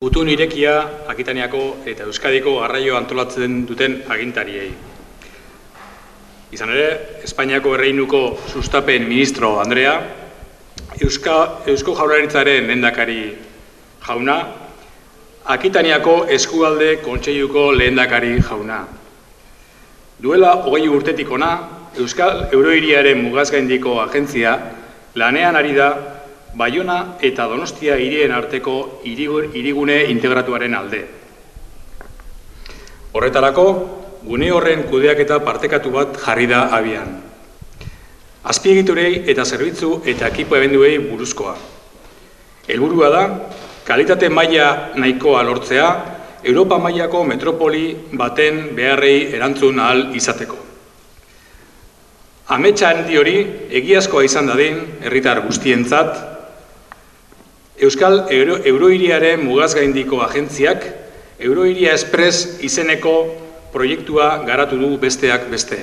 Gutun irekia Akitaniako eta Euskadiko garraio antolatzen duten agintariei. Izan ere, Espainiako erreinuko sustapen ministro Andrea, Euska, Eusko jaurlaritzaren lehendakari jauna, Akitaniako eskualde kontseiluko lehendakari jauna. Duela hogei urtetik ona, Euskal Euroiriaren mugazgaindiko agentzia lanean ari da Baiona eta Donostia hirien arteko hirigune integratuaren alde. Horretarako, gune horren kudeaketa partekatu bat jarri da abian. Azpiegiturei eta zerbitzu eta ekipo ebenduei buruzkoa. Helburua da, kalitate maila nahikoa lortzea, Europa mailako metropoli baten beharrei erantzun ahal izateko. Ametsa handi hori, egiazkoa izan dadin, herritar guztientzat, Euskal Euro, Euroiriaren mugazgaindiko agentziak Euroiria Express izeneko proiektua garatu du besteak beste.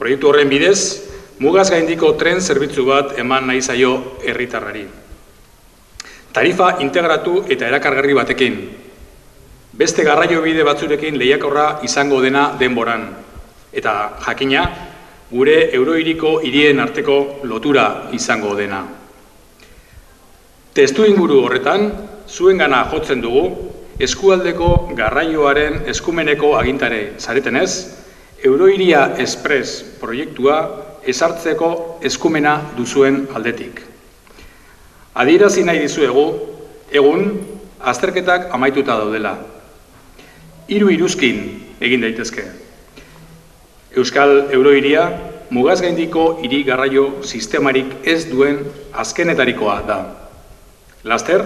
Proiektu horren bidez, mugazgaindiko tren zerbitzu bat eman nahi zaio herritarrari. Tarifa integratu eta erakargarri batekin. Beste garraio bide batzurekin lehiakorra izango dena denboran. Eta jakina, gure euroiriko hirien arteko lotura izango dena. Testu inguru horretan, zuen gana jotzen dugu, eskualdeko garraioaren eskumeneko agintare zaretenez, Euroiria Express proiektua esartzeko eskumena duzuen aldetik. Adierazi nahi dizuegu, egun, azterketak amaituta daudela. Hiru iruzkin egin daitezke. Euskal Euroiria mugazgaindiko hiri garraio sistemarik ez duen azkenetarikoa da. Laster,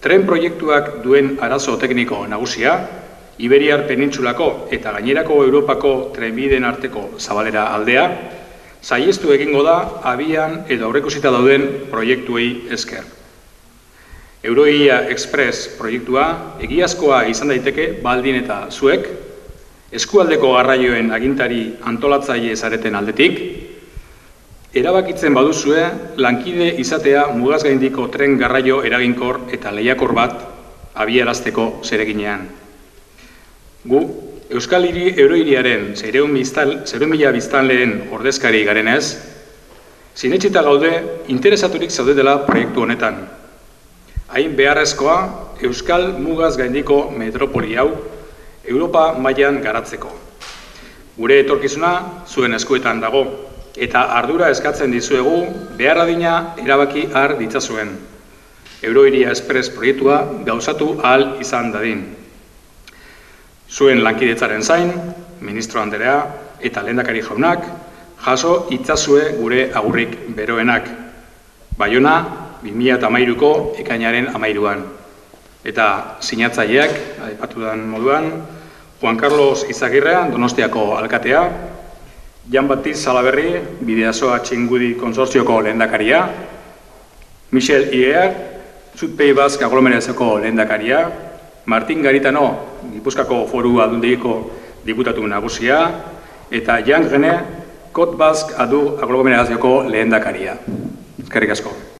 tren proiektuak duen arazo tekniko nagusia, Iberiar penintsulako eta gainerako Europako trenbideen arteko zabalera aldea, saiestu egingo da abian edo aurrekusita dauden proiektuei esker. Euroia Express proiektua egiazkoa izan daiteke baldin eta zuek, eskualdeko garraioen agintari antolatzaile zareten aldetik, Erabakitzen baduzue, lankide izatea mugazgaindiko tren garraio eraginkor eta lehiakor bat abiarazteko zereginean. Gu, Euskal Hiri Euroiriaren zereun mila biztan lehen ordezkari garenez, zinetxita gaude interesaturik zaudetela proiektu honetan. Hain beharrezkoa Euskal Mugaz gaindiko metropoli hau Europa mailan garatzeko. Gure etorkizuna zuen eskuetan dago, eta ardura eskatzen dizuegu behar adina erabaki har ditzazuen. Euroiria Express proiektua gauzatu ahal izan dadin. Zuen lankidetzaren zain, ministro Anderea eta lehendakari jaunak, jaso itzazue gure agurrik beroenak. Baiona, 2008ko ekainaren amairuan. Eta sinatzaileak, aipatu moduan, Juan Carlos Izagirrea, Donostiako alkatea, Jan Batiz Salaberri, Bideazoa Txingudi Konsortzioko lehendakaria, Michel Iear, Zutpei Bazk aglomerazeko lehendakaria, Martin Garitano, Gipuzkako foru adundiko diputatu nagusia, eta Jan Gene, Kot Bazk adu aglomerazeko lehendakaria. Ezkerrik asko.